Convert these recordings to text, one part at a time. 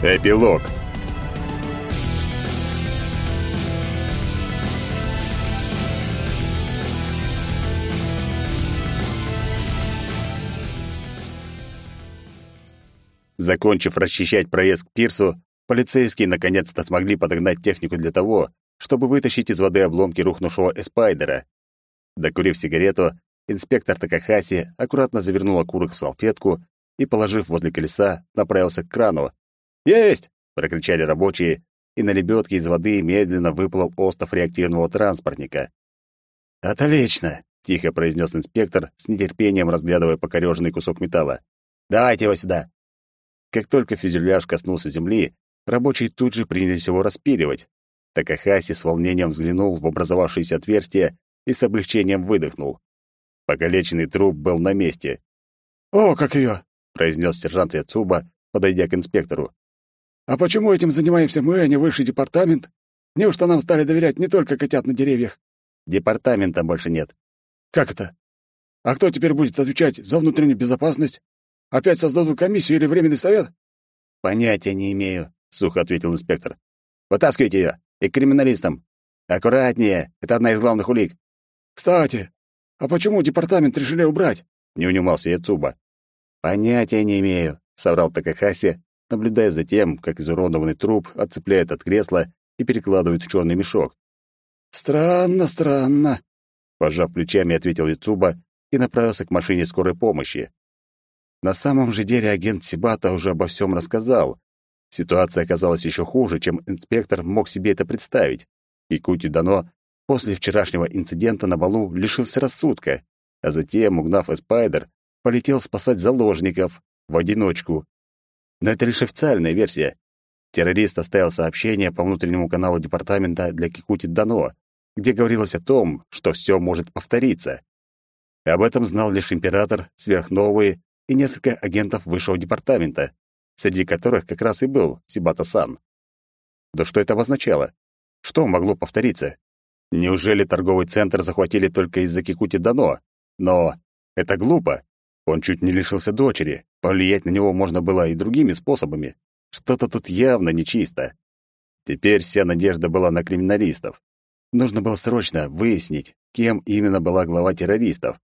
Эпилог. Закончив расчищать проезд к пирсу, полицейские наконец-то смогли подогнать технику для того, чтобы вытащить из воды обломки рухнувшего эспайдера. Докурив сигарету, инспектор Такахаси аккуратно завернул окурок в салфетку и, положив возле колеса, направился к крану. «Есть!» — прокричали рабочие, и на лебедке из воды медленно выплыл остов реактивного транспортника. «Отлично!» — тихо произнес инспектор, с нетерпением разглядывая покорёженный кусок металла. «Давайте его сюда!» Как только фюзеляж коснулся земли, рабочие тут же принялись его распиливать. Такахаси с волнением взглянул в образовавшееся отверстие и с облегчением выдохнул. Покалеченный труп был на месте. «О, как ее! произнес сержант Яцуба, подойдя к инспектору. «А почему этим занимаемся мы, а не высший департамент? Неужто нам стали доверять не только котят на деревьях?» «Департамента больше нет». «Как это? А кто теперь будет отвечать за внутреннюю безопасность? Опять создадут комиссию или временный совет?» «Понятия не имею», — сухо ответил инспектор. «Вытаскивайте ее и к криминалистам. Аккуратнее, это одна из главных улик». «Кстати, а почему департамент решили убрать?» — не унимался Яцуба. «Понятия не имею», — соврал Такахаси, наблюдая за тем, как изуродованный труп отцепляет от кресла и перекладывает в черный мешок. «Странно, странно», — пожав плечами, ответил Яцуба и направился к машине скорой помощи. На самом же деле агент Сибата уже обо всем рассказал. Ситуация оказалась еще хуже, чем инспектор мог себе это представить. И Кути Дано после вчерашнего инцидента на балу лишился рассудка, а затем, угнав Эспайдер, полетел спасать заложников в одиночку. Но это лишь официальная версия. Террорист оставил сообщение по внутреннему каналу департамента для Кикути Дано, где говорилось о том, что все может повториться. Об этом знал лишь император, сверхновые и несколько агентов высшего департамента, среди которых как раз и был Сибата-сан. Да что это обозначало? Что могло повториться? Неужели торговый центр захватили только из-за Кикути Дано? Но это глупо. Он чуть не лишился дочери. Повлиять на него можно было и другими способами. Что-то тут явно нечисто. Теперь вся надежда была на криминалистов. Нужно было срочно выяснить, кем именно была глава террористов.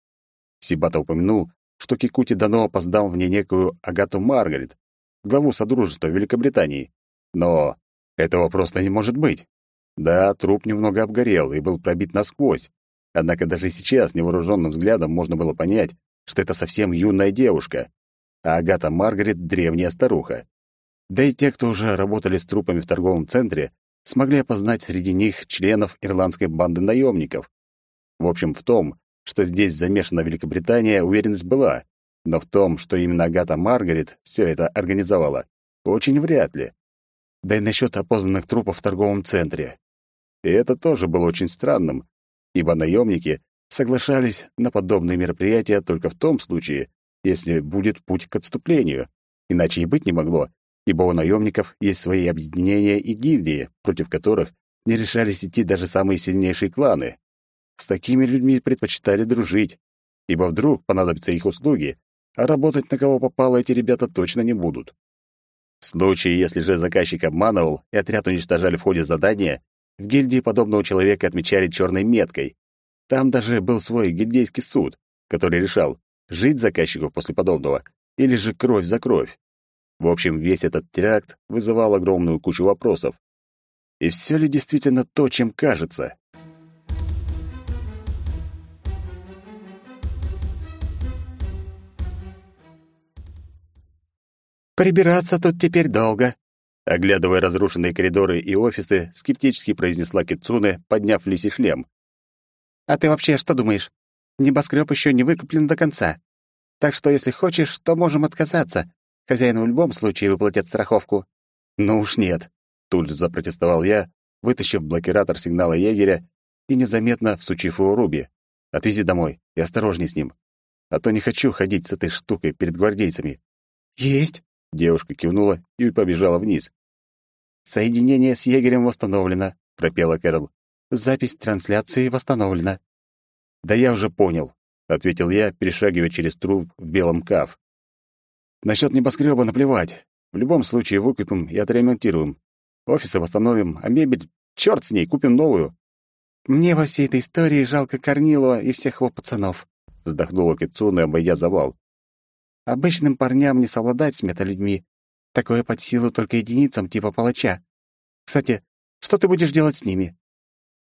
Сибата упомянул, что Кикути давно опоздал в ней некую Агату Маргарет, главу Содружества Великобритании. Но этого просто не может быть. Да, труп немного обгорел и был пробит насквозь. Однако даже сейчас невооруженным взглядом можно было понять, что это совсем юная девушка, а Агата Маргарет — древняя старуха. Да и те, кто уже работали с трупами в торговом центре, смогли опознать среди них членов ирландской банды наемников. В общем, в том, что здесь замешана Великобритания, уверенность была, но в том, что именно Агата Маргарет все это организовала, очень вряд ли. Да и насчет опознанных трупов в торговом центре. И это тоже было очень странным, ибо наемники соглашались на подобные мероприятия только в том случае, если будет путь к отступлению. Иначе и быть не могло, ибо у наемников есть свои объединения и гильдии, против которых не решались идти даже самые сильнейшие кланы. С такими людьми предпочитали дружить, ибо вдруг понадобятся их услуги, а работать на кого попало эти ребята точно не будут. В случае, если же заказчик обманывал и отряд уничтожали в ходе задания, в гильдии подобного человека отмечали черной меткой, там даже был свой гильдейский суд, который решал, жить заказчику после подобного или же кровь за кровь. В общем, весь этот теракт вызывал огромную кучу вопросов. И все ли действительно то, чем кажется? «Прибираться тут теперь долго», — оглядывая разрушенные коридоры и офисы, скептически произнесла Кицуне, подняв лисий шлем. А ты вообще что думаешь? Небоскреб еще не выкуплен до конца. Так что, если хочешь, то можем отказаться. Хозяин в любом случае выплатит страховку». «Ну уж нет», — тут же запротестовал я, вытащив блокиратор сигнала егеря и незаметно всучив его Руби. «Отвези домой и осторожней с ним. А то не хочу ходить с этой штукой перед гвардейцами». «Есть!» — девушка кивнула и побежала вниз. «Соединение с егерем восстановлено», — пропела Кэрол. Запись трансляции восстановлена. Да я уже понял, ответил я, перешагивая через труп в белом каф. Насчет небоскреба наплевать. В любом случае выкупим и отремонтируем. Офисы восстановим, а мебель, черт с ней, купим новую. Мне во всей этой истории жалко Корнилова и всех его пацанов, вздохнула Кицуна, обойдя завал. Обычным парням не совладать с металюдьми. Такое под силу только единицам типа палача. Кстати, что ты будешь делать с ними?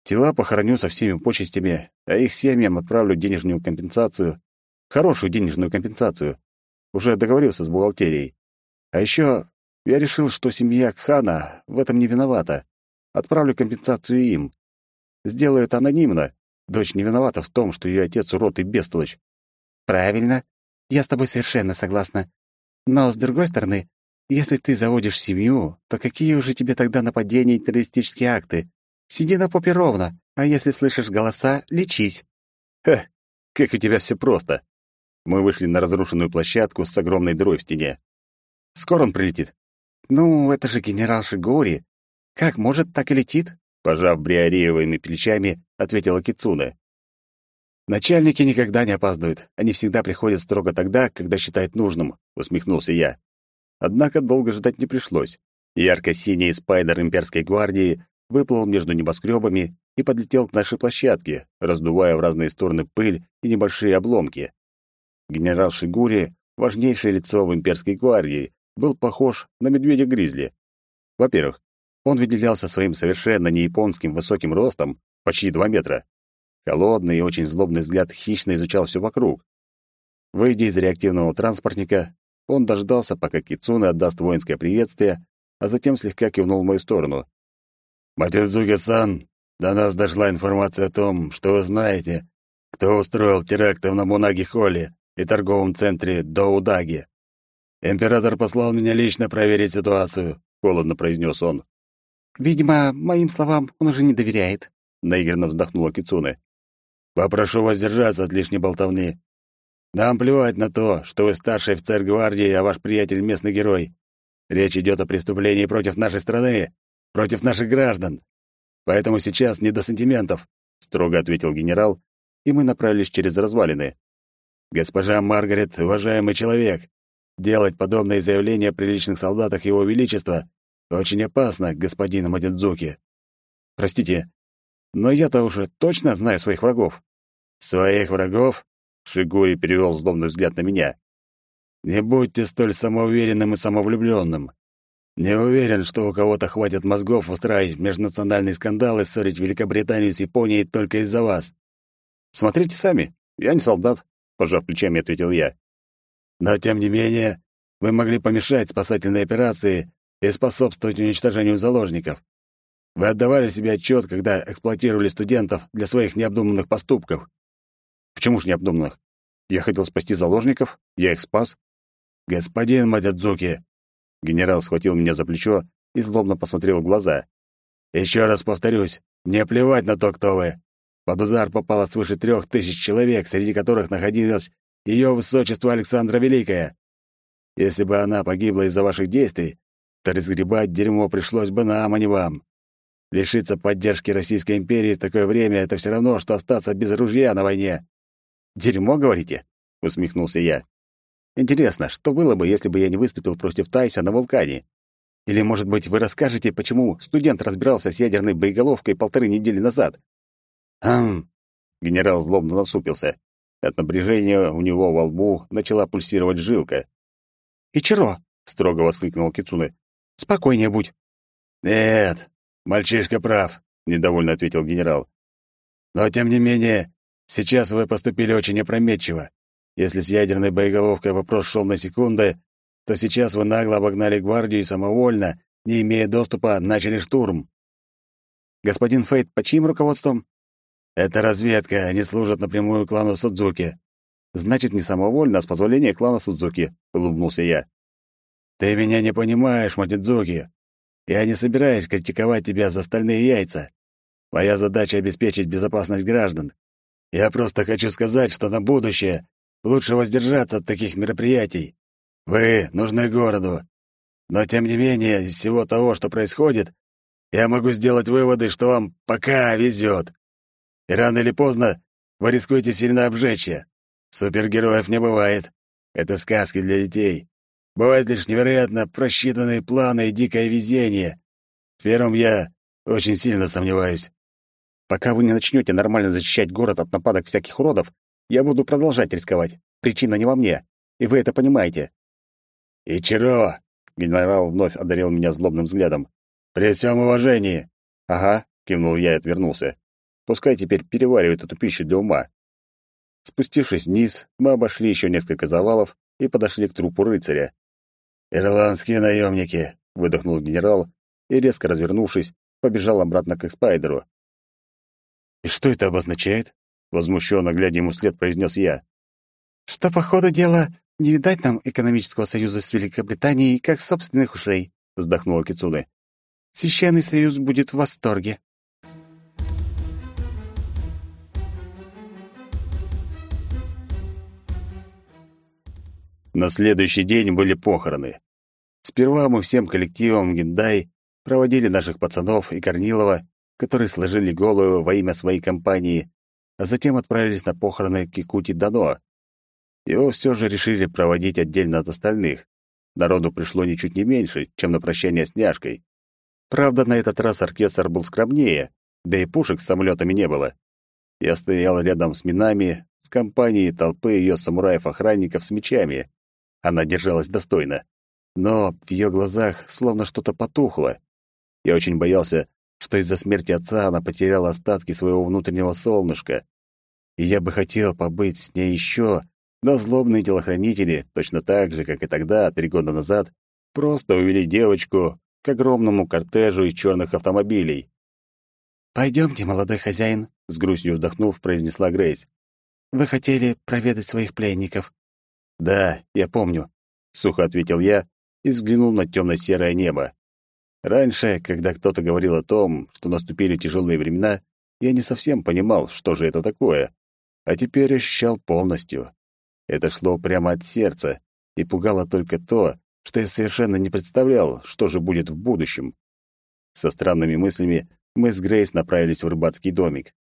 Тела похороню со всеми почестями, а их семьям отправлю денежную компенсацию. Хорошую денежную компенсацию. Уже договорился с бухгалтерией. А еще я решил, что семья Кхана в этом не виновата. Отправлю компенсацию им. Сделаю это анонимно. Дочь не виновата в том, что ее отец урод и бестолочь. Правильно. Я с тобой совершенно согласна. Но, с другой стороны, если ты заводишь семью, то какие уже тебе тогда нападения и террористические акты? Сиди на попе ровно, а если слышишь голоса, лечись. Ха, как у тебя все просто. Мы вышли на разрушенную площадку с огромной дырой в стене. Скоро он прилетит. Ну, это же генерал Шигори. Как может, так и летит? Пожав бриареевыми плечами, ответила Кицуна. Начальники никогда не опаздывают. Они всегда приходят строго тогда, когда считают нужным, усмехнулся я. Однако долго ждать не пришлось. Ярко-синий спайдер имперской гвардии выплыл между небоскребами и подлетел к нашей площадке, раздувая в разные стороны пыль и небольшие обломки. Генерал Шигури, важнейшее лицо в имперской гвардии, был похож на медведя-гризли. Во-первых, он выделялся своим совершенно не японским высоким ростом, почти два метра. Холодный и очень злобный взгляд хищно изучал все вокруг. Выйдя из реактивного транспортника, он дождался, пока Кицуна отдаст воинское приветствие, а затем слегка кивнул в мою сторону. «Матидзуки-сан, до нас дошла информация о том, что вы знаете, кто устроил теракты в Намунаги-холле и торговом центре Доудаги. Император послал меня лично проверить ситуацию», — холодно произнес он. «Видимо, моим словам он уже не доверяет», — наигранно вздохнула Кицуне. «Попрошу воздержаться от лишней болтовни. Нам плевать на то, что вы старший офицер гвардии, а ваш приятель — местный герой. Речь идет о преступлении против нашей страны, против наших граждан. Поэтому сейчас не до сантиментов, строго ответил генерал, и мы направились через развалины. Госпожа Маргарет, уважаемый человек, делать подобные заявления при личных солдатах Его Величества очень опасно, господин Мадидзуки. Простите, но я-то уже точно знаю своих врагов. Своих врагов? Шигури перевел злобный взгляд на меня. Не будьте столь самоуверенным и самовлюбленным. Не уверен, что у кого-то хватит мозгов устраивать межнациональный скандал и ссорить Великобританию с Японией только из-за вас. Смотрите сами, я не солдат, пожав плечами, ответил я. Но тем не менее, вы могли помешать спасательной операции и способствовать уничтожению заложников. Вы отдавали себе отчет, когда эксплуатировали студентов для своих необдуманных поступков. Почему же необдуманных? Я хотел спасти заложников, я их спас. Господин Мадядзуки, Генерал схватил меня за плечо и злобно посмотрел в глаза. «Еще раз повторюсь, мне плевать на то, кто вы. Под удар попало свыше трех тысяч человек, среди которых находилось ее высочество Александра Великая. Если бы она погибла из-за ваших действий, то разгребать дерьмо пришлось бы нам, а не вам. Лишиться поддержки Российской империи в такое время — это все равно, что остаться без ружья на войне». «Дерьмо, говорите?» — усмехнулся я. Интересно, что было бы, если бы я не выступил против Тайса на вулкане? Или, может быть, вы расскажете, почему студент разбирался с ядерной боеголовкой полторы недели назад? Хм. Генерал злобно насупился. От напряжения у него во лбу начала пульсировать жилка. «Ичиро!» — строго воскликнул Кицуне. «Спокойнее будь». «Нет, мальчишка прав», — недовольно ответил генерал. «Но, тем не менее, сейчас вы поступили очень опрометчиво. Если с ядерной боеголовкой вопрос шел на секунды, то сейчас вы нагло обогнали гвардию и самовольно, не имея доступа, начали штурм. Господин Фейт, под чьим руководством? Это разведка, они служат напрямую клану Судзуки. Значит, не самовольно, а с позволения клана Судзуки, улыбнулся я. Ты меня не понимаешь, Матидзуки. Я не собираюсь критиковать тебя за стальные яйца. Моя задача — обеспечить безопасность граждан. Я просто хочу сказать, что на будущее Лучше воздержаться от таких мероприятий. Вы нужны городу. Но, тем не менее, из всего того, что происходит, я могу сделать выводы, что вам пока везет. И рано или поздно вы рискуете сильно обжечься. Супергероев не бывает. Это сказки для детей. Бывает лишь невероятно просчитанные планы и дикое везение. В первом я очень сильно сомневаюсь. Пока вы не начнете нормально защищать город от нападок всяких уродов, я буду продолжать рисковать. Причина не во мне, и вы это понимаете. И чего? Генерал вновь одарил меня злобным взглядом. При всем уважении. Ага, кивнул я и отвернулся. Пускай теперь переваривает эту пищу для ума. Спустившись вниз, мы обошли еще несколько завалов и подошли к трупу рыцаря. «Ирландские наемники!» — выдохнул генерал и, резко развернувшись, побежал обратно к Экспайдеру. «И что это обозначает?» — возмущенно глядя ему вслед, произнес я. «Что, по ходу дела, не видать нам экономического союза с Великобританией, как собственных ушей», — вздохнула Кицуне. «Священный союз будет в восторге». На следующий день были похороны. Сперва мы всем коллективом Гендай проводили наших пацанов и Корнилова которые сложили голову во имя своей компании, а затем отправились на похороны Кикути Дано. Его все же решили проводить отдельно от остальных. Народу пришло ничуть не меньше, чем на прощание с няшкой. Правда, на этот раз оркестр был скромнее, да и пушек с самолетами не было. Я стоял рядом с минами в компании толпы ее самураев-охранников с мечами. Она держалась достойно. Но в ее глазах словно что-то потухло. Я очень боялся, что из-за смерти отца она потеряла остатки своего внутреннего солнышка. И я бы хотел побыть с ней еще, но злобные телохранители, точно так же, как и тогда, три года назад, просто увели девочку к огромному кортежу из черных автомобилей. «Пойдемте, молодой хозяин», — с грустью вздохнув, произнесла Грейс. «Вы хотели проведать своих пленников». «Да, я помню», — сухо ответил я и взглянул на темно-серое небо. Раньше, когда кто-то говорил о том, что наступили тяжелые времена, я не совсем понимал, что же это такое, а теперь ощущал полностью. Это шло прямо от сердца, и пугало только то, что я совершенно не представлял, что же будет в будущем. Со странными мыслями мы с Грейс направились в рыбацкий домик.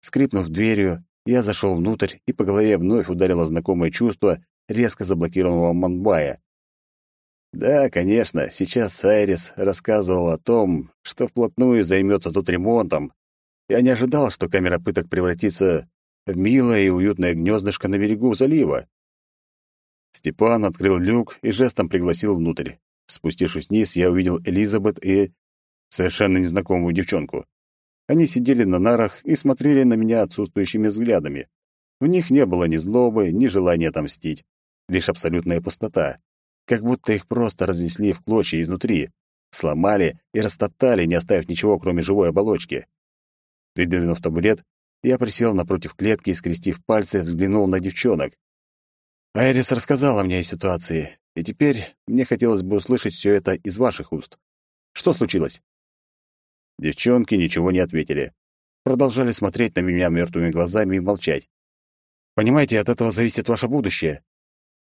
Скрипнув дверью, я зашел внутрь, и по голове вновь ударило знакомое чувство резко заблокированного Манбая. Да, конечно, сейчас Сайрис рассказывал о том, что вплотную займется тут ремонтом. Я не ожидал, что камера пыток превратится в милое и уютное гнездышко на берегу залива. Степан открыл люк и жестом пригласил внутрь. Спустившись вниз, я увидел Элизабет и совершенно незнакомую девчонку. Они сидели на нарах и смотрели на меня отсутствующими взглядами. В них не было ни злобы, ни желания отомстить, лишь абсолютная пустота как будто их просто разнесли в клочья изнутри, сломали и растоптали, не оставив ничего, кроме живой оболочки. Придвинув табурет, я присел напротив клетки и, скрестив пальцы, взглянул на девчонок. Айрис рассказала мне о ситуации, и теперь мне хотелось бы услышать все это из ваших уст. Что случилось? Девчонки ничего не ответили. Продолжали смотреть на меня мертвыми глазами и молчать. Понимаете, от этого зависит ваше будущее.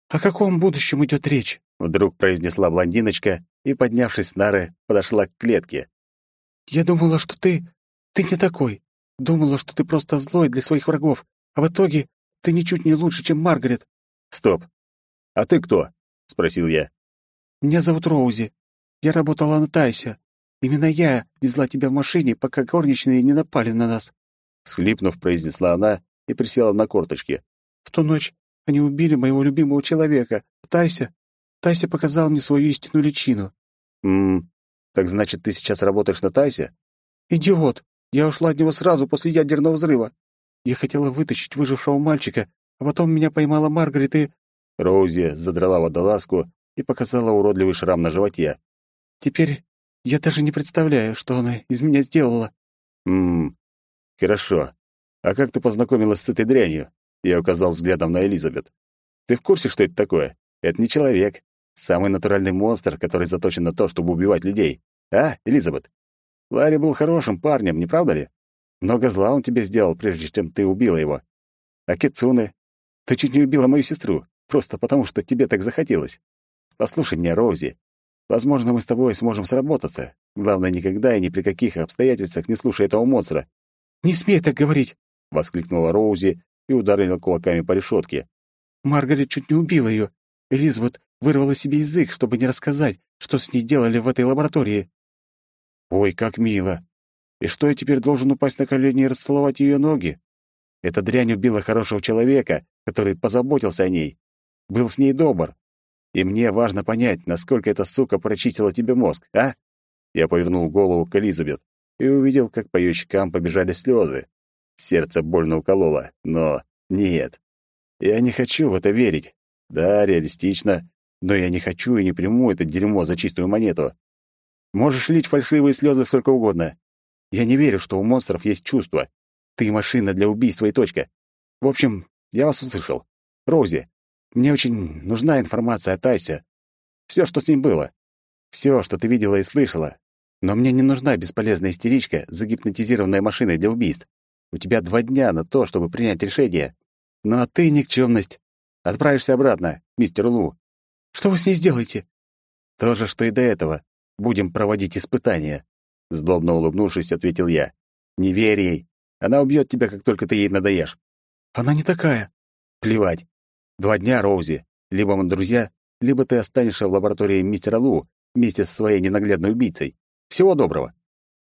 О каком будущем идет речь? Вдруг произнесла блондиночка и, поднявшись с нары, подошла к клетке. «Я думала, что ты... ты не такой. Думала, что ты просто злой для своих врагов, а в итоге ты ничуть не лучше, чем Маргарет». «Стоп. А ты кто?» — спросил я. «Меня зовут Роузи. Я работала на Тайсе. Именно я везла тебя в машине, пока горничные не напали на нас». Схлипнув, произнесла она и присела на корточки. «В ту ночь они убили моего любимого человека. Тайся Тайся показал мне свою истинную личину. Мм, так значит, ты сейчас работаешь на Тайсе? Идиот! Я ушла от него сразу после ядерного взрыва. Я хотела вытащить выжившего мальчика, а потом меня поймала Маргарет и... Роузи задрала водолазку и показала уродливый шрам на животе. Теперь я даже не представляю, что она из меня сделала. Мм, хорошо. А как ты познакомилась с этой дрянью? Я указал взглядом на Элизабет. Ты в курсе, что это такое? Это не человек. Самый натуральный монстр, который заточен на то, чтобы убивать людей. А, Элизабет? Ларри был хорошим парнем, не правда ли? Много зла он тебе сделал, прежде чем ты убила его. А Кицуне? Ты чуть не убила мою сестру, просто потому что тебе так захотелось. Послушай меня, Роузи. Возможно, мы с тобой сможем сработаться. Главное, никогда и ни при каких обстоятельствах не слушай этого монстра. «Не смей так говорить!» — воскликнула Роузи и ударила кулаками по решетке. «Маргарет чуть не убила ее. Элизабет вырвала себе язык, чтобы не рассказать, что с ней делали в этой лаборатории. Ой, как мило. И что я теперь должен упасть на колени и расцеловать ее ноги? Эта дрянь убила хорошего человека, который позаботился о ней. Был с ней добр. И мне важно понять, насколько эта сука прочистила тебе мозг, а? Я повернул голову к Элизабет и увидел, как по ее щекам побежали слезы. Сердце больно укололо, но нет. Я не хочу в это верить. Да, реалистично, но я не хочу и не приму это дерьмо за чистую монету. Можешь лить фальшивые слезы сколько угодно. Я не верю, что у монстров есть чувства. Ты машина для убийства и точка. В общем, я вас услышал. Рози, мне очень нужна информация о Тайсе. Все, что с ним было. Все, что ты видела и слышала. Но мне не нужна бесполезная истеричка, загипнотизированная машиной для убийств. У тебя два дня на то, чтобы принять решение. Ну а ты, никчемность, отправишься обратно, мистер Лу. Что вы с ней сделаете? То же, что и до этого. Будем проводить испытания. Злобно улыбнувшись, ответил я. Не верь ей. Она убьет тебя, как только ты ей надоешь. Она не такая. Плевать. Два дня, Роузи. Либо мы друзья, либо ты останешься в лаборатории мистера Лу вместе со своей ненаглядной убийцей. Всего доброго.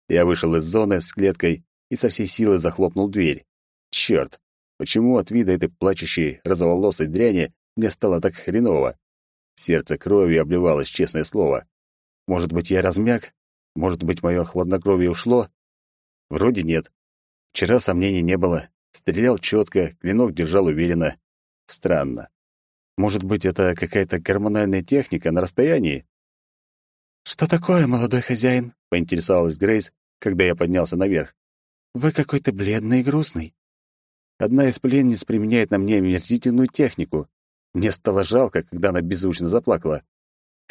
Я вышел из зоны с клеткой и со всей силы захлопнул дверь. Черт, почему от вида этой плачущей, розоволосой дряни мне стало так хреново? Сердце кровью обливалось, честное слово. Может быть, я размяк? Может быть, мое хладнокровие ушло? Вроде нет. Вчера сомнений не было. Стрелял четко, клинок держал уверенно. Странно. Может быть, это какая-то гормональная техника на расстоянии? «Что такое, молодой хозяин?» — поинтересовалась Грейс, когда я поднялся наверх. Вы какой-то бледный и грустный. Одна из пленниц применяет на мне омерзительную технику. Мне стало жалко, когда она беззвучно заплакала.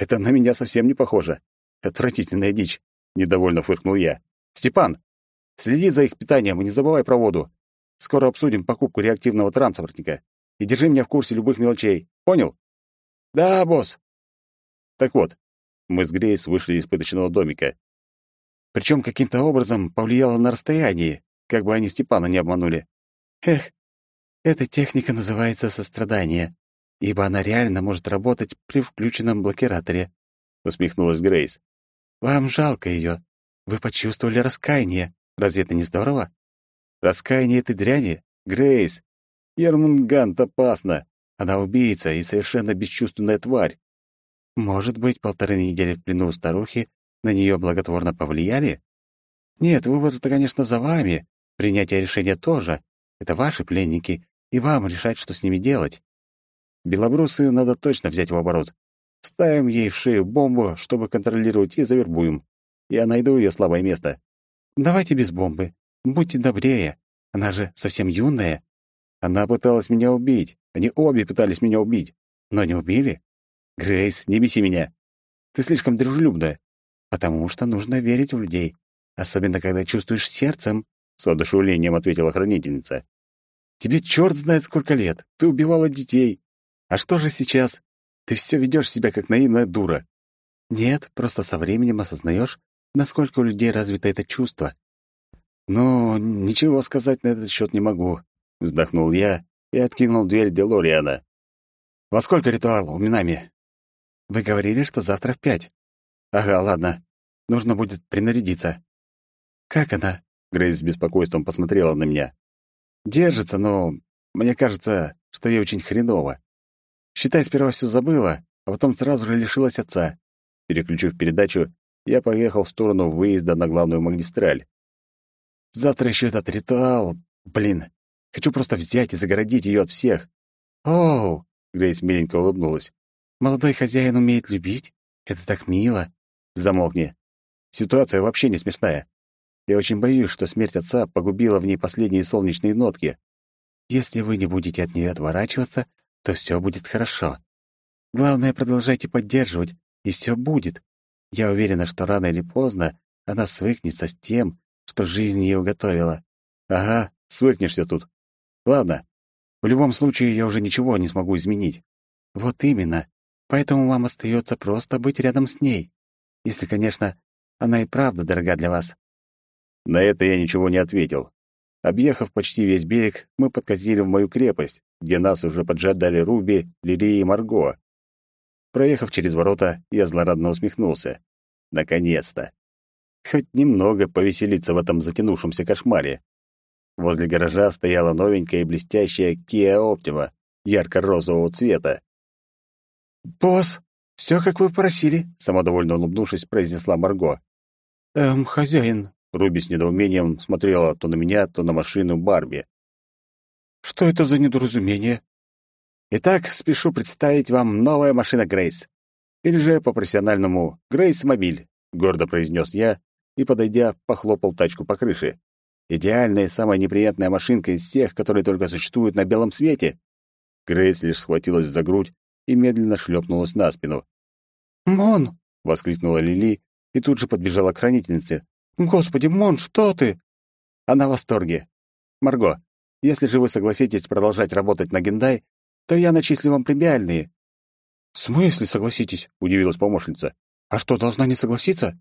Это на меня совсем не похоже. Отвратительная дичь, недовольно фыркнул я. Степан, следи за их питанием и не забывай про воду. Скоро обсудим покупку реактивного транспортника. И держи меня в курсе любых мелочей. Понял? Да, босс. Так вот, мы с Грейс вышли из пыточного домика. Причем каким-то образом повлияло на расстояние, как бы они Степана не обманули. Эх, эта техника называется сострадание, ибо она реально может работать при включенном блокираторе, усмехнулась Грейс. Вам жалко ее. Вы почувствовали раскаяние. Разве это не здорово? Раскаяние этой дряни? Грейс. Ермунгант опасна. Она убийца и совершенно бесчувственная тварь. Может быть, полторы недели в плену у старухи на нее благотворно повлияли? Нет, выбор-то, конечно, за вами. Принятие решения тоже. Это ваши пленники, и вам решать, что с ними делать. Белобрусую надо точно взять в оборот. Ставим ей в шею бомбу, чтобы контролировать, и завербуем. Я найду ее слабое место. Давайте без бомбы. Будьте добрее. Она же совсем юная. Она пыталась меня убить. Они обе пытались меня убить. Но не убили. Грейс, не беси меня. Ты слишком дружелюбная потому что нужно верить в людей, особенно когда чувствуешь сердцем», — с одушевлением ответила хранительница. «Тебе черт знает сколько лет. Ты убивала детей. А что же сейчас? Ты все ведешь себя как наивная дура». «Нет, просто со временем осознаешь, насколько у людей развито это чувство». «Ну, ничего сказать на этот счет не могу», — вздохнул я и откинул дверь Делориана. «Во сколько ритуал у Минами?» «Вы говорили, что завтра в пять». Ага, ладно. Нужно будет принарядиться. Как она? Грейс с беспокойством посмотрела на меня. Держится, но мне кажется, что ей очень хреново. Считай, сперва все забыла, а потом сразу же лишилась отца. Переключив передачу, я поехал в сторону выезда на главную магистраль. Завтра еще этот ритуал. Блин, хочу просто взять и загородить ее от всех. Оу, Грейс миленько улыбнулась. Молодой хозяин умеет любить. Это так мило. Замолкни. Ситуация вообще не смешная. Я очень боюсь, что смерть отца погубила в ней последние солнечные нотки. Если вы не будете от нее отворачиваться, то все будет хорошо. Главное, продолжайте поддерживать, и все будет. Я уверена, что рано или поздно она свыкнется с тем, что жизнь ее уготовила. Ага, свыкнешься тут. Ладно. В любом случае, я уже ничего не смогу изменить. Вот именно. Поэтому вам остается просто быть рядом с ней. Если, конечно, она и правда дорога для вас». На это я ничего не ответил. Объехав почти весь берег, мы подкатили в мою крепость, где нас уже поджидали Руби, Лили и Марго. Проехав через ворота, я злорадно усмехнулся. Наконец-то! Хоть немного повеселиться в этом затянувшемся кошмаре. Возле гаража стояла новенькая и блестящая Kia Optima ярко-розового цвета. «Босс, все, как вы просили», — самодовольно улыбнувшись, произнесла Марго. «Эм, хозяин». Руби с недоумением смотрела то на меня, то на машину Барби. «Что это за недоразумение?» «Итак, спешу представить вам новая машина Грейс. Или же по-профессиональному Грейс Мобиль», — гордо произнес я и, подойдя, похлопал тачку по крыше. «Идеальная и самая неприятная машинка из всех, которые только существуют на белом свете». Грейс лишь схватилась за грудь и медленно шлепнулась на спину. «Мон!» — воскликнула Лили и тут же подбежала к хранительнице. «Господи, Мон, что ты?» Она в восторге. «Марго, если же вы согласитесь продолжать работать на Гендай, то я начислю вам премиальные». «В смысле согласитесь?» — удивилась помощница. «А что, должна не согласиться?»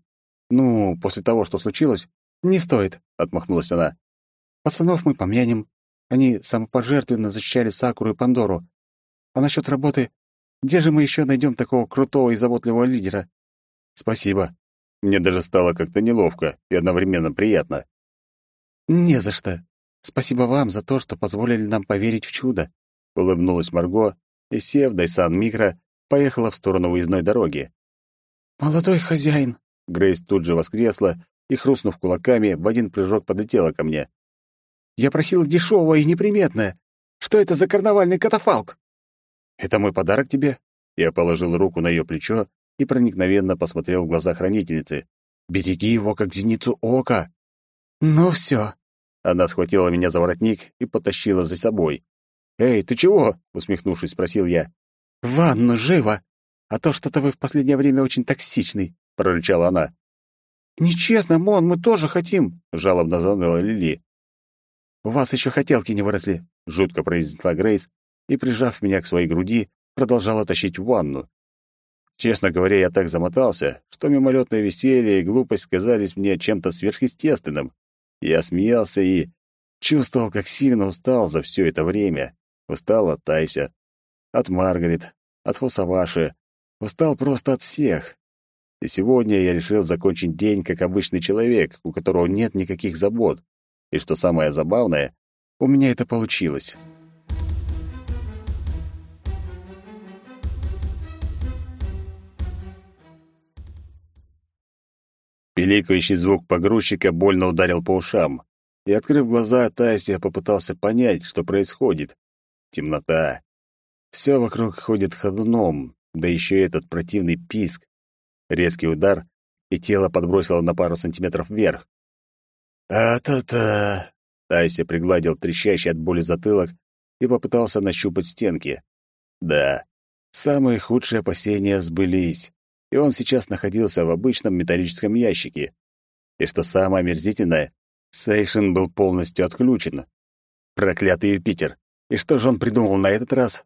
«Ну, после того, что случилось, не стоит», — отмахнулась она. «Пацанов мы помянем. Они самопожертвенно защищали Сакуру и Пандору. А насчет работы, где же мы еще найдем такого крутого и заботливого лидера?» «Спасибо», мне даже стало как-то неловко и одновременно приятно. «Не за что. Спасибо вам за то, что позволили нам поверить в чудо», — улыбнулась Марго и, сев Дайсан Микро, поехала в сторону выездной дороги. «Молодой хозяин!» Грейс тут же воскресла и, хрустнув кулаками, в один прыжок подлетела ко мне. «Я просила дешевое и неприметное. Что это за карнавальный катафалк?» «Это мой подарок тебе?» Я положил руку на ее плечо и проникновенно посмотрел в глаза хранительницы. «Береги его, как зеницу ока!» «Ну все!» Она схватила меня за воротник и потащила за собой. «Эй, ты чего?» — усмехнувшись, спросил я. «В ванну, живо! А то что-то вы в последнее время очень токсичный», — прорычала она. «Нечестно, Мон, мы тоже хотим», — жалобно заныла Лили. «У вас еще хотелки не выросли», — жутко произнесла Грейс и, прижав меня к своей груди, продолжала тащить в ванну. Честно говоря, я так замотался, что мимолетное веселье и глупость казались мне чем-то сверхъестественным. Я смеялся и чувствовал, как сильно устал за все это время. Устал от Тайся, от Маргарет, от Фосаваши, устал просто от всех. И сегодня я решил закончить день как обычный человек, у которого нет никаких забот. И что самое забавное, у меня это получилось. Пиликающий звук погрузчика больно ударил по ушам. И, открыв глаза, Тайси попытался понять, что происходит. Темнота. Все вокруг ходит ходуном, да еще и этот противный писк. Резкий удар, и тело подбросило на пару сантиметров вверх. «А-та-та!» Тайси пригладил трещащий от боли затылок и попытался нащупать стенки. Да, самые худшие опасения сбылись и он сейчас находился в обычном металлическом ящике. И что самое омерзительное, Сейшин был полностью отключен. Проклятый Юпитер! И что же он придумал на этот раз?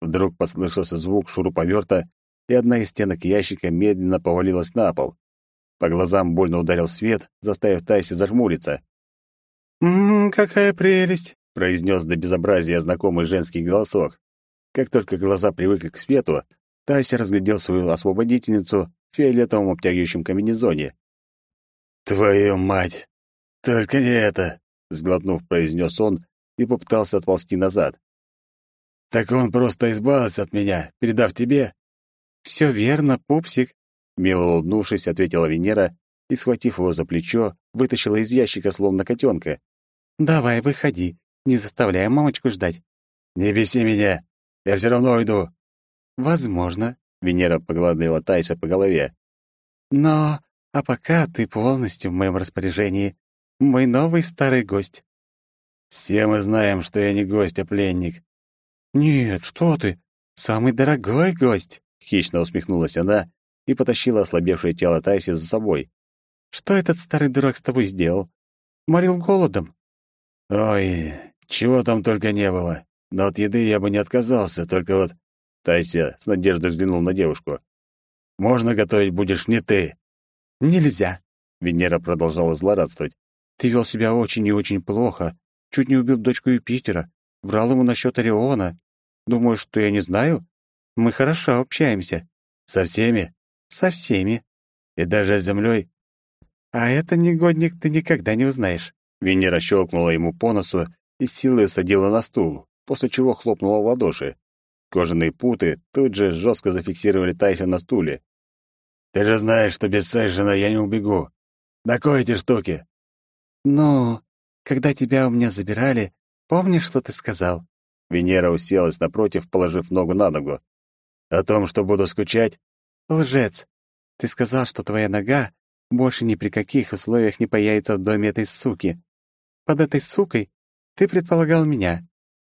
Вдруг послышался звук шуруповерта, и одна из стенок ящика медленно повалилась на пол. По глазам больно ударил свет, заставив Тайси зажмуриться. «Ммм, какая прелесть!» — произнес до безобразия знакомый женский голосок. Как только глаза привыкли к свету, Тайси разглядел свою освободительницу в фиолетовом обтягивающем комбинезоне. «Твою мать! Только не это!» — сглотнув, произнес он и попытался отползти назад. «Так он просто избавился от меня, передав тебе?» «Все верно, пупсик», — мило улыбнувшись, ответила Венера и, схватив его за плечо, вытащила из ящика словно котенка. «Давай, выходи, не заставляй мамочку ждать». «Не беси меня, я все равно уйду. Возможно, Венера погладила Тайса по голове. Но, а пока ты полностью в моем распоряжении, мой новый старый гость. Все мы знаем, что я не гость, а пленник. Нет, что ты? Самый дорогой гость, хищно усмехнулась она и потащила ослабевшее тело Тайси за собой. Что этот старый дурак с тобой сделал? Морил голодом. Ой, чего там только не было. Но от еды я бы не отказался, только вот Тайся с надеждой взглянул на девушку. «Можно готовить будешь не ты». «Нельзя», — Венера продолжала злорадствовать. «Ты вел себя очень и очень плохо. Чуть не убил дочку Юпитера. Врал ему насчет Ориона. Думаешь, что я не знаю? Мы хорошо общаемся. Со всеми? Со всеми. И даже с землей? А это, негодник, ты никогда не узнаешь. Венера щелкнула ему по носу и с силой усадила на стул, после чего хлопнула в ладоши. Кожаные путы тут же жестко зафиксировали Тайса на стуле. «Ты же знаешь, что без Сэшина я не убегу. На кой эти штуки?» «Ну, когда тебя у меня забирали, помнишь, что ты сказал?» Венера уселась напротив, положив ногу на ногу. «О том, что буду скучать?» «Лжец. Ты сказал, что твоя нога больше ни при каких условиях не появится в доме этой суки. Под этой сукой ты предполагал меня.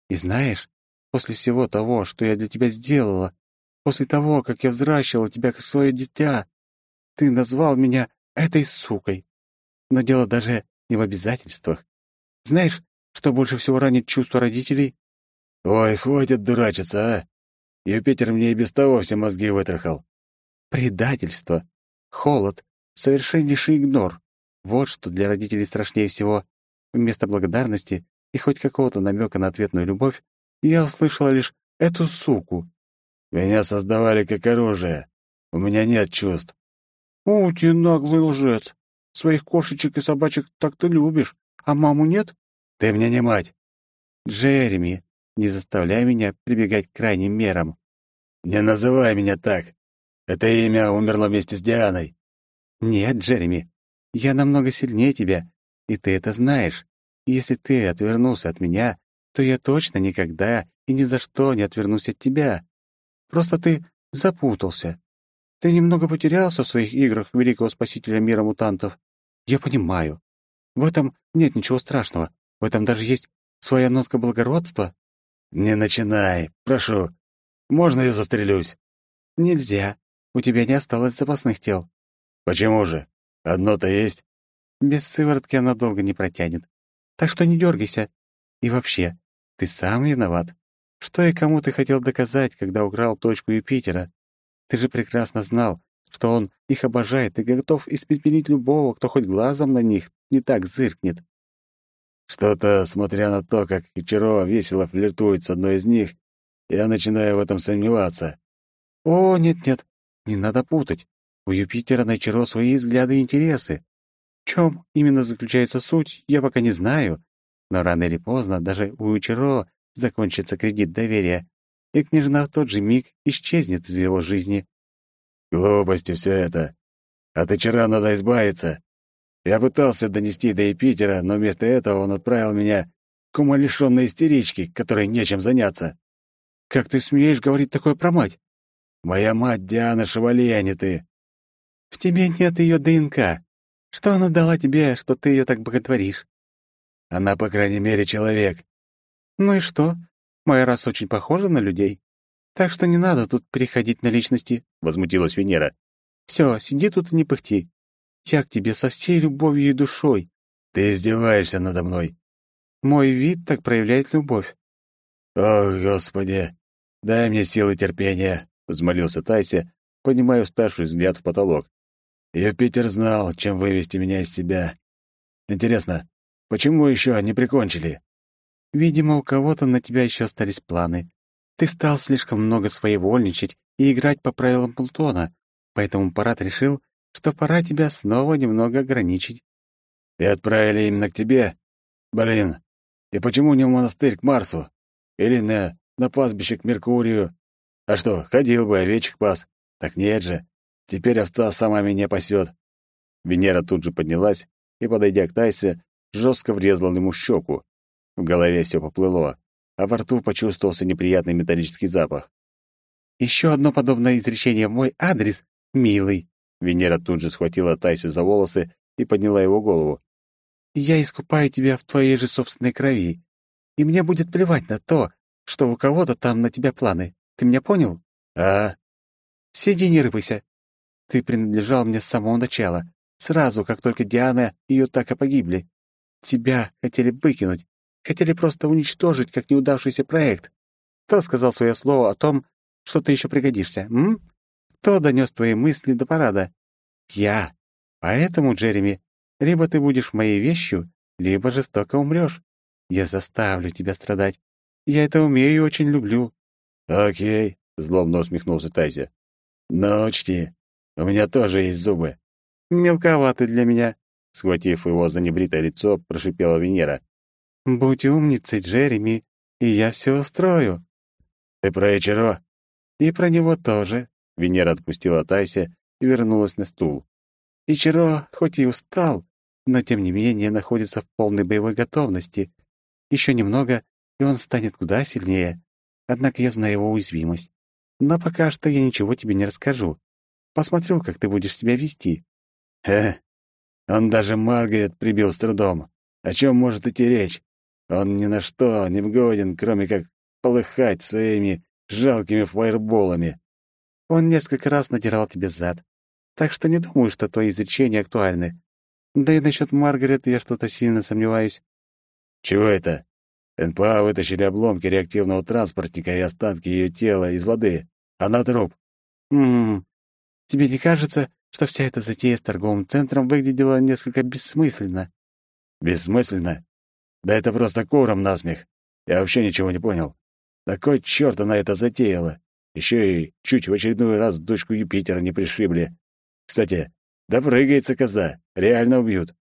И знаешь, после всего того, что я для тебя сделала, после того, как я взращивала тебя как свое дитя, ты назвал меня этой сукой. Но дело даже не в обязательствах. Знаешь, что больше всего ранит чувства родителей? Ой, хватит дурачиться, а! Юпитер мне и без того все мозги вытрахал. Предательство, холод, совершеннейший игнор. Вот что для родителей страшнее всего. Вместо благодарности и хоть какого-то намека на ответную любовь я услышала лишь эту суку. Меня создавали как оружие. У меня нет чувств. «О, ты наглый лжец! Своих кошечек и собачек так ты любишь, а маму нет?» «Ты мне не мать!» «Джереми, не заставляй меня прибегать к крайним мерам». «Не называй меня так! Это имя умерло вместе с Дианой!» «Нет, Джереми, я намного сильнее тебя, и ты это знаешь. Если ты отвернулся от меня, то я точно никогда и ни за что не отвернусь от тебя. Просто ты запутался. Ты немного потерялся в своих играх великого спасителя мира мутантов. Я понимаю. В этом нет ничего страшного. В этом даже есть своя нотка благородства. Не начинай, прошу. Можно я застрелюсь? Нельзя. У тебя не осталось запасных тел. Почему же? Одно-то есть. Без сыворотки она долго не протянет. Так что не дергайся. И вообще, ты сам виноват. Что и кому ты хотел доказать, когда украл точку Юпитера? Ты же прекрасно знал, что он их обожает и готов испепелить любого, кто хоть глазом на них не так зыркнет. Что-то, смотря на то, как Ичиро весело флиртует с одной из них, я начинаю в этом сомневаться. О, нет-нет, не надо путать. У Юпитера на Ичиро свои взгляды и интересы. В чем именно заключается суть, я пока не знаю, но рано или поздно даже у Ичиро закончится кредит доверия, и княжна в тот же миг исчезнет из его жизни. Глупости все это. От Ичара надо избавиться. Я пытался донести до Епитера, но вместо этого он отправил меня к умалишенной истеричке, которой нечем заняться. Как ты смеешь говорить такое про мать? Моя мать Диана Шевали, а ты. В тебе нет ее ДНК. Что она дала тебе, что ты ее так боготворишь? Она, по крайней мере, человек. Ну и что? Моя раса очень похожа на людей. Так что не надо тут переходить на личности, — возмутилась Венера. Все, сиди тут и не пыхти. Я к тебе со всей любовью и душой. Ты издеваешься надо мной. Мой вид так проявляет любовь. О, Господи, дай мне силы терпения, — взмолился Тайся, поднимая уставший взгляд в потолок. Юпитер знал, чем вывести меня из себя. Интересно, почему еще не прикончили? Видимо, у кого-то на тебя еще остались планы. Ты стал слишком много своевольничать и играть по правилам Плутона, поэтому Парад решил, что пора тебя снова немного ограничить. И отправили именно к тебе? Блин, и почему не в монастырь к Марсу? Или на, на пастбище к Меркурию? А что, ходил бы, овечек пас. Так нет же, теперь овца сама меня пасет. Венера тут же поднялась и, подойдя к Тайсе, жестко врезала ему щеку. В голове все поплыло, а во рту почувствовался неприятный металлический запах. «Еще одно подобное изречение в мой адрес, милый!» Венера тут же схватила Тайси за волосы и подняла его голову. «Я искупаю тебя в твоей же собственной крови, и мне будет плевать на то, что у кого-то там на тебя планы. Ты меня понял?» «А?» «Сиди, не рыпайся. Ты принадлежал мне с самого начала, сразу, как только Диана и Ютака погибли. Тебя хотели выкинуть, Хотели просто уничтожить как неудавшийся проект. Кто сказал свое слово о том, что ты еще пригодишься, м? Кто донес твои мысли до парада? Я. Поэтому, Джереми, либо ты будешь моей вещью, либо жестоко умрешь. Я заставлю тебя страдать. Я это умею и очень люблю. Окей, злобно усмехнулся Тайзи. Но учти, у меня тоже есть зубы. Мелковаты для меня, схватив его за небритое лицо, прошипела Венера. Будь умницей, Джереми, и я все устрою. Ты про Ичиро? И про него тоже. Венера отпустила Тайся и вернулась на стул. Ичиро хоть и устал, но тем не менее находится в полной боевой готовности. Еще немного, и он станет куда сильнее. Однако я знаю его уязвимость. Но пока что я ничего тебе не расскажу. Посмотрю, как ты будешь себя вести. Э, он даже Маргарет прибил с трудом. О чем может идти речь? Он ни на что не годен, кроме как полыхать своими жалкими фаерболами. Он несколько раз натирал тебе зад. Так что не думаю, что твои изречения актуальны. Да и насчет Маргарет я что-то сильно сомневаюсь. Чего это? НПА вытащили обломки реактивного транспортника и останки ее тела из воды. Она труп. Ммм, тебе не кажется, что вся эта затея с торговым центром выглядела несколько бессмысленно? Бессмысленно? Да это просто куром насмех. Я вообще ничего не понял. На кой чёрт она это затеяла? Еще и чуть в очередной раз дочку Юпитера не пришибли. Кстати, допрыгается коза, реально убьют.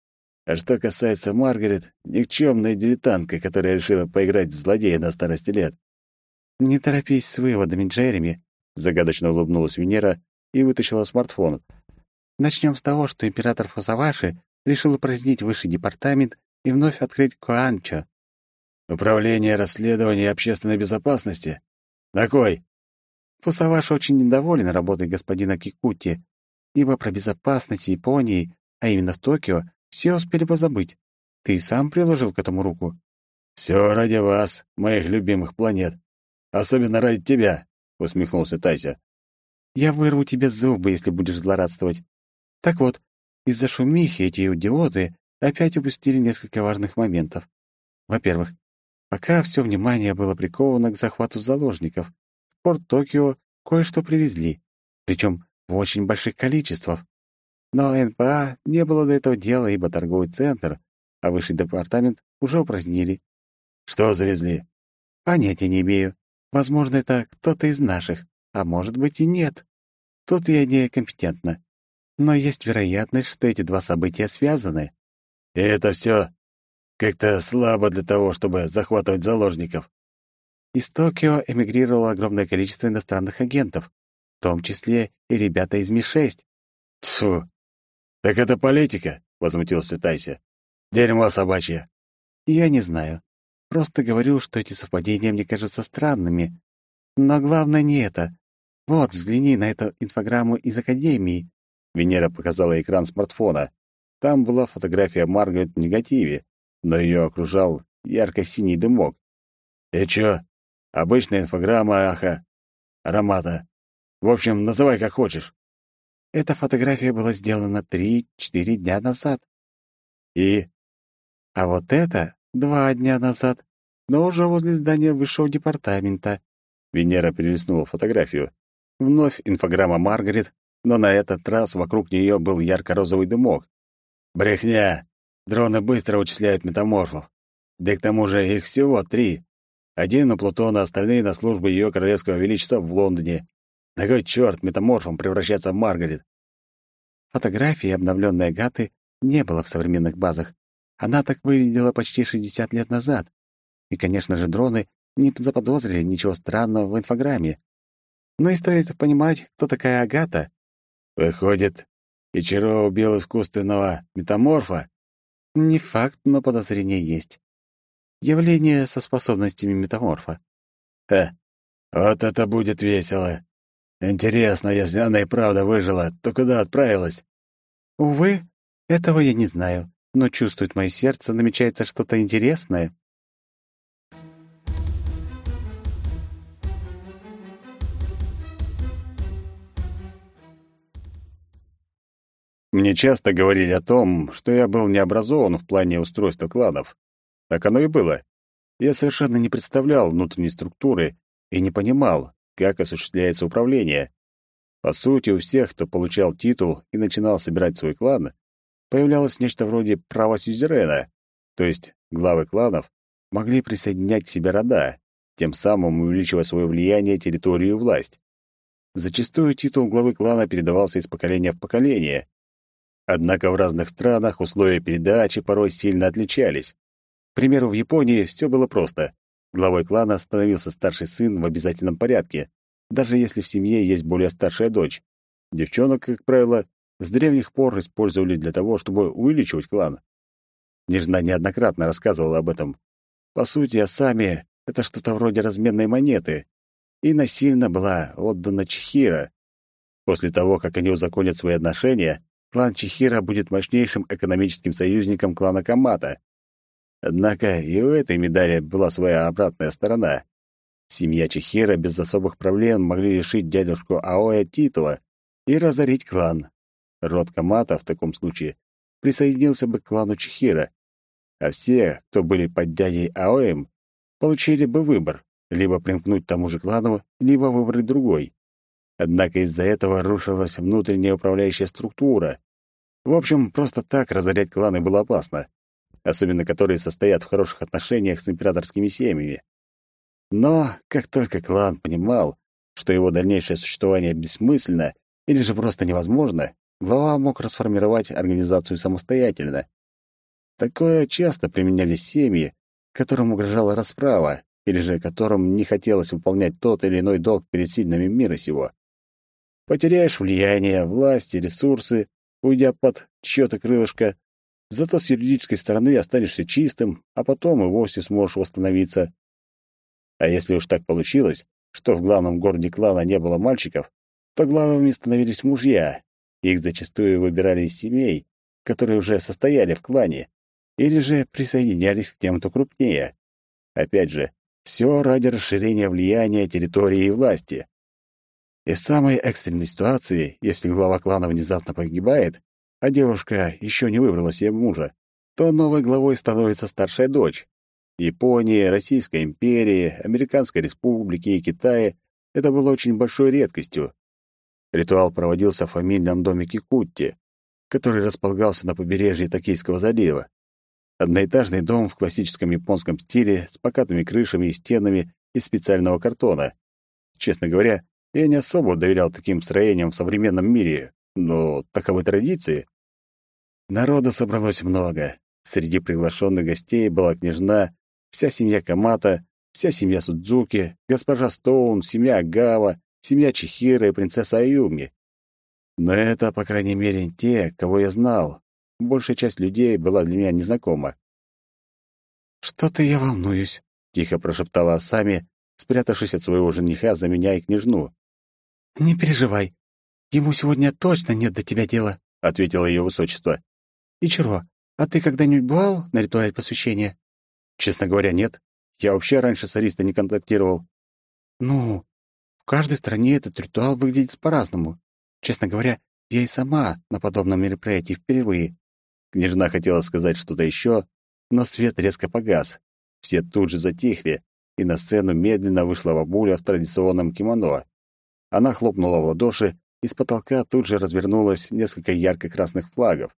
А что касается Маргарет, никчемная дилетантка, которая решила поиграть в злодея на старости лет. «Не торопись с выводами, Джереми», — загадочно улыбнулась Венера и вытащила смартфон. «Начнем с того, что император Фусаваши решил упразднить высший департамент и вновь открыть Куанчо». «Управление расследования общественной безопасности? На кой?» Фусаваши очень недоволен работой господина Кикути, ибо про безопасность Японии, а именно в Токио, все успели позабыть. Ты сам приложил к этому руку. Все ради вас, моих любимых планет. Особенно ради тебя, усмехнулся Тайся. Я вырву тебе зубы, если будешь злорадствовать. Так вот, из-за шумихи эти идиоты опять упустили несколько важных моментов. Во-первых, пока все внимание было приковано к захвату заложников, в порт Токио кое-что привезли, причем в очень больших количествах. Но НПА не было до этого дела, ибо торговый центр, а высший департамент уже упразднили. Что завезли? Понятия не имею. Возможно, это кто-то из наших, а может быть и нет. Тут я некомпетентна. Но есть вероятность, что эти два события связаны. И это все как-то слабо для того, чтобы захватывать заложников. Из Токио эмигрировало огромное количество иностранных агентов, в том числе и ребята из Ми-6. Тьфу, «Так это политика», — возмутился Тайся. «Дерьмо собачье». «Я не знаю. Просто говорю, что эти совпадения мне кажутся странными. Но главное не это. Вот, взгляни на эту инфограмму из Академии». Венера показала экран смартфона. Там была фотография Маргарет в негативе, но ее окружал ярко-синий дымок. «И чё? Обычная инфограмма, аха. Аромата. В общем, называй как хочешь». Эта фотография была сделана три-четыре дня назад. И? А вот это два дня назад, но уже возле здания высшего департамента. Венера перелистнула фотографию. Вновь инфограмма Маргарет, но на этот раз вокруг нее был ярко-розовый дымок. Брехня! Дроны быстро вычисляют метаморфов. Да и к тому же их всего три. Один у Плутона, остальные на службе ее королевского величества в Лондоне. На кой черт метаморфом превращаться в Маргарет? Фотографии обновленной Агаты не было в современных базах. Она так выглядела почти 60 лет назад. И, конечно же, дроны не заподозрили ничего странного в инфограмме. Но и стоит понимать, кто такая Агата. Выходит, Ичиро убил искусственного метаморфа? Не факт, но подозрение есть. Явление со способностями метаморфа. Ха, вот это будет весело. Интересно, если она и правда выжила, то куда отправилась? Увы, этого я не знаю, но чувствует мое сердце, намечается что-то интересное. Мне часто говорили о том, что я был необразован в плане устройства кланов. Так оно и было. Я совершенно не представлял внутренней структуры и не понимал, как осуществляется управление. По сути, у всех, кто получал титул и начинал собирать свой клан, появлялось нечто вроде права сюзерена, то есть главы кланов могли присоединять к себе рода, тем самым увеличивая свое влияние, территорию и власть. Зачастую титул главы клана передавался из поколения в поколение. Однако в разных странах условия передачи порой сильно отличались. К примеру, в Японии все было просто. Главой клана становился старший сын в обязательном порядке, даже если в семье есть более старшая дочь. Девчонок, как правило, с древних пор использовали для того, чтобы увеличивать клан. Нежна неоднократно рассказывала об этом. По сути, Асами — это что-то вроде разменной монеты, и насильно была отдана Чхира. После того, как они узаконят свои отношения, клан Чхира будет мощнейшим экономическим союзником клана Камата. Однако и у этой медали была своя обратная сторона. Семья Чехира без особых проблем могли лишить дядюшку Аоя титула и разорить клан. Род Камата в таком случае присоединился бы к клану Чехира, а все, кто были под дядей Аоем, получили бы выбор либо примкнуть тому же клану, либо выбрать другой. Однако из-за этого рушилась внутренняя управляющая структура. В общем, просто так разорять кланы было опасно, особенно которые состоят в хороших отношениях с императорскими семьями. Но как только клан понимал, что его дальнейшее существование бессмысленно или же просто невозможно, глава мог расформировать организацию самостоятельно. Такое часто применяли семьи, которым угрожала расправа, или же которым не хотелось выполнять тот или иной долг перед сильными мира сего. Потеряешь влияние, власть и ресурсы, уйдя под чьё-то крылышко, зато с юридической стороны останешься чистым, а потом и вовсе сможешь восстановиться. А если уж так получилось, что в главном городе клана не было мальчиков, то главами становились мужья. Их зачастую выбирали из семей, которые уже состояли в клане, или же присоединялись к тем, кто крупнее. Опять же, все ради расширения влияния территории и власти. И в самой экстренной ситуации, если глава клана внезапно погибает, а девушка еще не выбрала себе мужа, то новой главой становится старшая дочь. Японии, Российской империи, Американской республики и Китае это было очень большой редкостью. Ритуал проводился в фамильном доме Кикутти, который располагался на побережье Токийского залива. Одноэтажный дом в классическом японском стиле с покатыми крышами и стенами из специального картона. Честно говоря, я не особо доверял таким строениям в современном мире, но таковы традиции. Народу собралось много. Среди приглашенных гостей была княжна, вся семья Камата, вся семья Судзуки, госпожа Стоун, семья Гава, семья Чихира и принцесса Аюми. Но это, по крайней мере, те, кого я знал, большая часть людей была для меня незнакома. «Что-то я волнуюсь», — тихо прошептала Асами, спрятавшись от своего жениха за меня и княжну. «Не переживай. Ему сегодня точно нет до тебя дела», — ответило ее высочество. «Ичиро, а ты когда-нибудь бывал на ритуале посвящения?» «Честно говоря, нет. Я вообще раньше с Аристо не контактировал». «Ну, в каждой стране этот ритуал выглядит по-разному. Честно говоря, я и сама на подобном мероприятии впервые. Княжна хотела сказать что-то еще, но свет резко погас. Все тут же затихли, и на сцену медленно вышла бабуля в традиционном кимоно. Она хлопнула в ладоши, и с потолка тут же развернулось несколько ярко-красных флагов.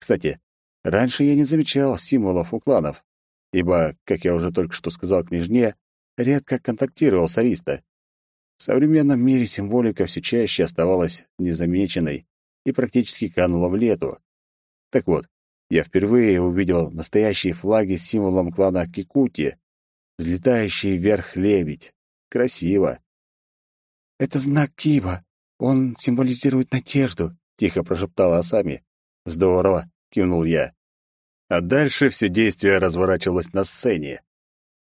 Кстати, раньше я не замечал символов у кланов, ибо, как я уже только что сказал княжне, редко контактировал с Ариста. В современном мире символика все чаще оставалась незамеченной и практически канула в лету. Так вот, я впервые увидел настоящие флаги с символом клана Кикути, взлетающий вверх лебедь. Красиво. «Это знак Киба. Он символизирует надежду», — тихо прошептала Асами. «Здорово», — кивнул я. А дальше все действие разворачивалось на сцене.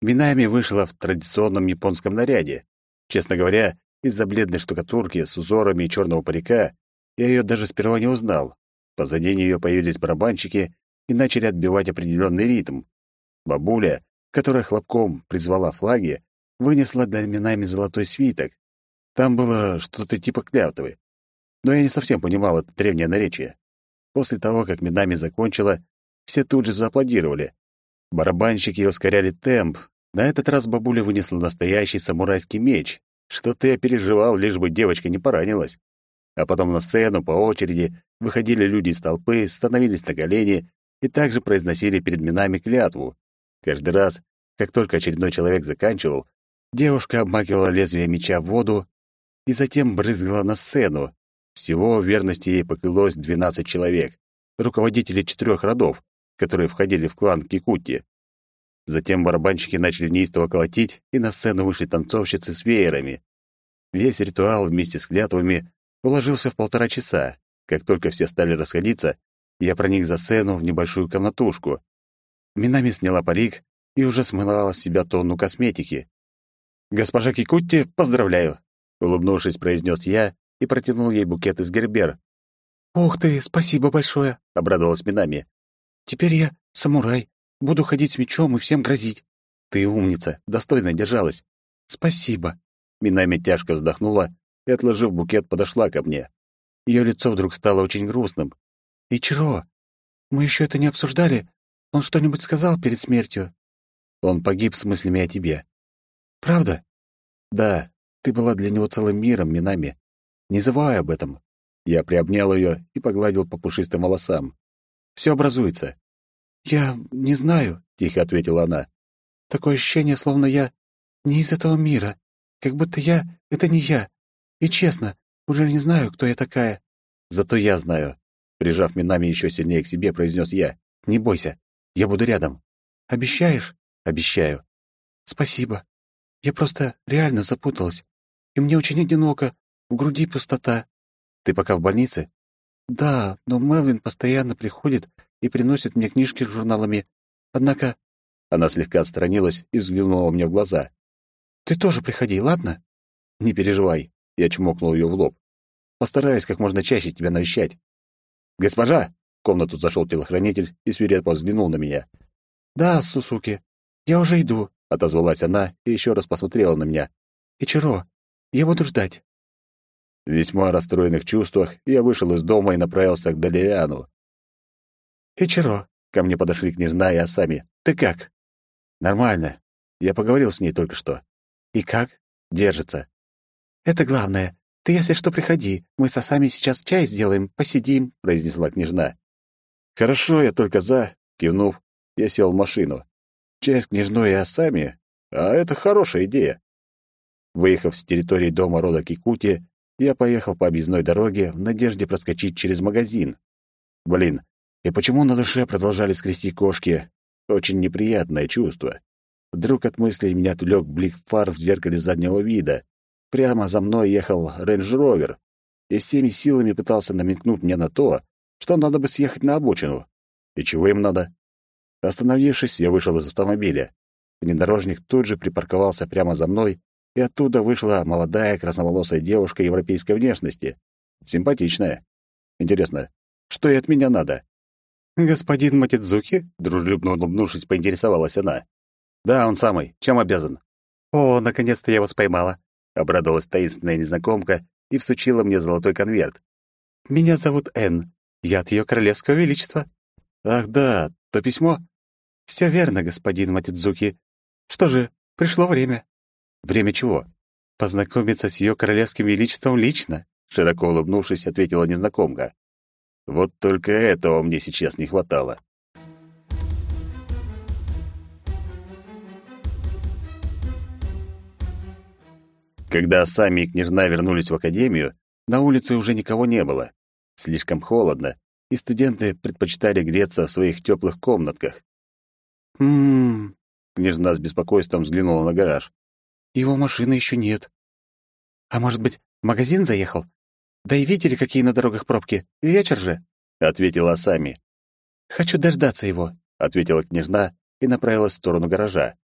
Минами вышла в традиционном японском наряде. Честно говоря, из-за бледной штукатурки с узорами и черного парика я ее даже сперва не узнал. Позади нее появились барабанщики и начали отбивать определенный ритм. Бабуля, которая хлопком призвала флаги, вынесла для Минами золотой свиток. Там было что-то типа клятвы. Но я не совсем понимал это древнее наречие. После того, как Минами закончила, все тут же зааплодировали. Барабанщики ускоряли темп. На этот раз бабуля вынесла настоящий самурайский меч. Что-то я переживал, лишь бы девочка не поранилась. А потом на сцену по очереди выходили люди из толпы, становились на колени и также произносили перед минами клятву. Каждый раз, как только очередной человек заканчивал, девушка обмакивала лезвие меча в воду и затем брызгала на сцену. Всего в верности ей поклялось 12 человек, руководители четырех родов, которые входили в клан Кикути. Затем барабанщики начали неистово колотить, и на сцену вышли танцовщицы с веерами. Весь ритуал вместе с клятвами уложился в полтора часа. Как только все стали расходиться, я проник за сцену в небольшую комнатушку. Минами сняла парик и уже смыла с себя тонну косметики. «Госпожа Кикутти, поздравляю!» — улыбнувшись, произнес я и протянул ей букет из гербер. «Ух ты, спасибо большое!» — обрадовалась Минами. «Теперь я самурай, буду ходить с мечом и всем грозить». «Ты умница, достойно держалась». «Спасибо». Минами тяжко вздохнула и, отложив букет, подошла ко мне. Ее лицо вдруг стало очень грустным. «Ичиро, мы еще это не обсуждали. Он что-нибудь сказал перед смертью?» «Он погиб с мыслями о тебе». «Правда?» «Да, ты была для него целым миром, Минами. Не забывай об этом». Я приобнял ее и погладил по пушистым волосам. Все образуется». «Я не знаю», — тихо ответила она. «Такое ощущение, словно я не из этого мира. Как будто я — это не я. И честно, уже не знаю, кто я такая». «Зато я знаю», — прижав Минами еще сильнее к себе, произнес я. «Не бойся, я буду рядом». «Обещаешь?» «Обещаю». «Спасибо. Я просто реально запуталась. И мне очень одиноко, в груди пустота». «Ты пока в больнице?» «Да, но Мелвин постоянно приходит и приносит мне книжки с журналами. Однако...» Она слегка отстранилась и взглянула мне в глаза. «Ты тоже приходи, ладно?» «Не переживай», — я чмокнул ее в лоб. «Постараюсь как можно чаще тебя навещать». «Госпожа!» — в комнату зашел телохранитель и свирепо взглянул на меня. «Да, Сусуки, я уже иду», — отозвалась она и еще раз посмотрела на меня. «Ичиро, я буду ждать». В весьма расстроенных чувствах я вышел из дома и направился к Далериану. «Ичиро», — ко мне подошли княжна и Асами. «Ты как?» «Нормально. Я поговорил с ней только что». «И как?» «Держится». «Это главное. Ты, если что, приходи. Мы с Асами сейчас чай сделаем, посидим», — произнесла княжна. «Хорошо, я только за», — кивнув, я сел в машину. «Чай с княжной и Асами? А это хорошая идея». Выехав с территории дома рода Кикути, я поехал по объездной дороге в надежде проскочить через магазин. Блин, и почему на душе продолжали скрести кошки? Очень неприятное чувство. Вдруг от мыслей меня отвлек блик фар в зеркале заднего вида. Прямо за мной ехал рейндж-ровер и всеми силами пытался намекнуть мне на то, что надо бы съехать на обочину. И чего им надо? Остановившись, я вышел из автомобиля. Внедорожник тут же припарковался прямо за мной и оттуда вышла молодая красноволосая девушка европейской внешности. Симпатичная. Интересно, что и от меня надо? «Господин Матидзуки?» — дружелюбно улыбнувшись, поинтересовалась она. «Да, он самый. Чем обязан?» «О, наконец-то я вас поймала!» — обрадовалась таинственная незнакомка и всучила мне золотой конверт. «Меня зовут Энн. Я от ее королевского величества». «Ах да, то письмо?» «Все верно, господин Матидзуки. Что же, пришло время». «Время чего?» «Познакомиться с ее королевским величеством лично», — широко улыбнувшись, ответила незнакомка. «Вот только этого мне сейчас не хватало». Когда сами и княжна вернулись в академию, на улице уже никого не было. Слишком холодно, и студенты предпочитали греться в своих теплых комнатках. «М-м-м», княжна с беспокойством взглянула на гараж. Его машины еще нет. А может быть, в магазин заехал? Да и видели, какие на дорогах пробки? Вечер же, ответила Сами. Хочу дождаться его, ответила княжна и направилась в сторону гаража.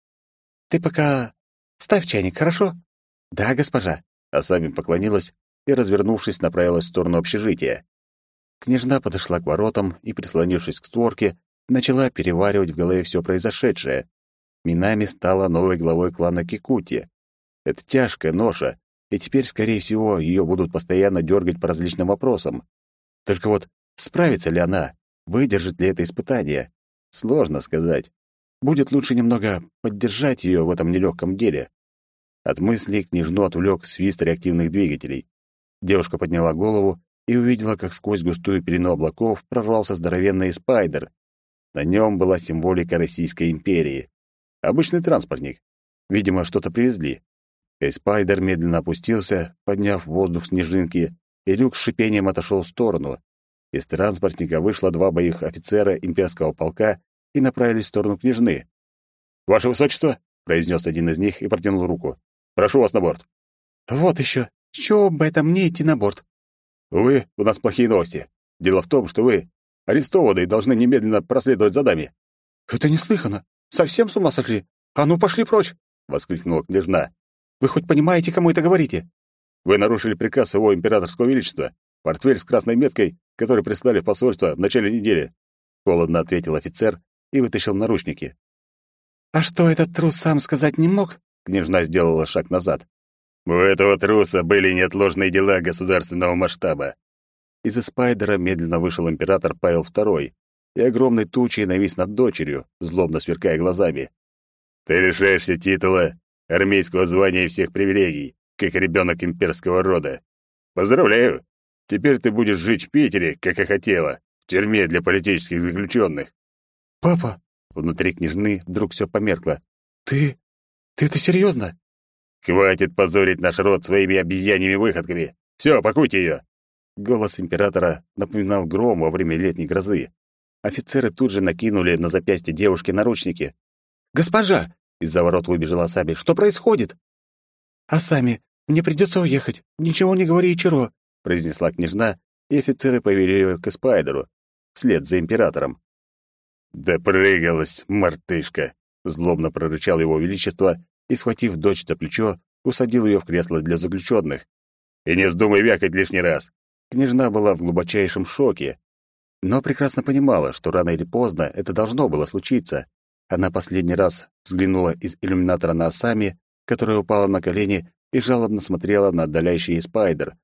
Ты пока ставь чайник, хорошо? Да, госпожа. Асами поклонилась и, развернувшись, направилась в сторону общежития. Княжна подошла к воротам и, прислонившись к створке, начала переваривать в голове все произошедшее. Минами стала новой главой клана Кикути. Это тяжкая ноша, и теперь, скорее всего, ее будут постоянно дергать по различным вопросам. Только вот справится ли она? Выдержит ли это испытание? Сложно сказать. Будет лучше немного поддержать ее в этом нелегком деле. От мыслей княжну отвлек свист реактивных двигателей. Девушка подняла голову и увидела, как сквозь густую пелену облаков прорвался здоровенный спайдер. На нем была символика Российской империи. Обычный транспортник. Видимо, что-то привезли. Эспайдер медленно опустился, подняв в воздух снежинки, и люк с шипением отошел в сторону. Из транспортника вышло два боевых офицера имперского полка и направились в сторону княжны. «Ваше высочество!» — произнес один из них и протянул руку. «Прошу вас на борт». «Вот еще. Чего бы это мне идти на борт?» «Увы, у нас плохие новости. Дело в том, что вы арестованы и должны немедленно проследовать за нами». «Это неслыханно. Совсем с ума сошли? А ну, пошли прочь!» — воскликнула княжна. «Вы хоть понимаете, кому это говорите?» «Вы нарушили приказ его императорского величества. Портфель с красной меткой, который прислали в посольство в начале недели», — холодно ответил офицер и вытащил наручники. «А что, этот трус сам сказать не мог?» Княжна сделала шаг назад. «У этого труса были неотложные дела государственного масштаба». Из-за спайдера медленно вышел император Павел II и огромной тучей навис над дочерью, злобно сверкая глазами. «Ты лишаешься титула, армейского звания и всех привилегий, как ребенок имперского рода. Поздравляю! Теперь ты будешь жить в Питере, как и хотела, в тюрьме для политических заключенных». «Папа!» Внутри княжны вдруг все померкло. «Ты... ты это серьезно?» «Хватит позорить наш род своими обезьяньими выходками! Все, пакуйте ее!» Голос императора напоминал гром во время летней грозы. Офицеры тут же накинули на запястье девушки наручники. «Госпожа!» — из-за ворот выбежала Саби. «Что происходит?» «А сами, мне придется уехать. Ничего не говори, Ичиро», — произнесла княжна, и офицеры повели ее к Спайдеру, вслед за императором. «Допрыгалась, мартышка!» — злобно прорычал его величество и, схватив дочь за плечо, усадил ее в кресло для заключенных. «И не вздумай вякать лишний раз!» Княжна была в глубочайшем шоке, но прекрасно понимала, что рано или поздно это должно было случиться. Она последний раз взглянула из иллюминатора на Асами, которая упала на колени и жалобно смотрела на отдаляющий спайдер,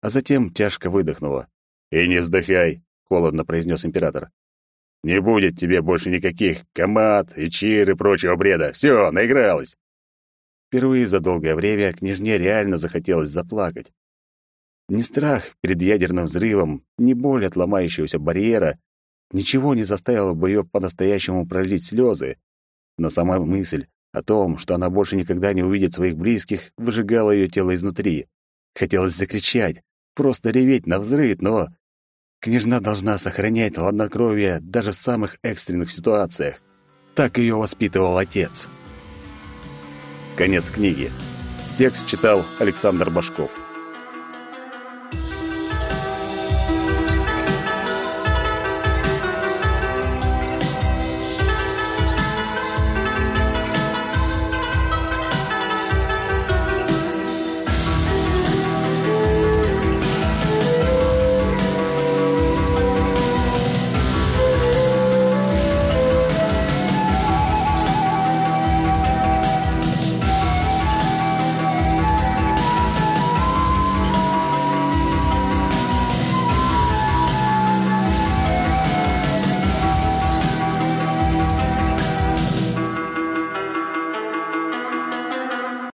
а затем тяжко выдохнула. «И не вздыхай», — холодно произнес император. Не будет тебе больше никаких комат, ичир и прочего бреда. Все, наигралась. Впервые за долгое время княжне реально захотелось заплакать. Ни страх перед ядерным взрывом, ни боль от ломающегося барьера ничего не заставило бы ее по-настоящему пролить слезы. Но сама мысль о том, что она больше никогда не увидит своих близких, выжигала ее тело изнутри. Хотелось закричать, просто реветь на взрыв, но Княжна должна сохранять хладнокровие даже в самых экстренных ситуациях. Так ее воспитывал отец. Конец книги. Текст читал Александр Башков.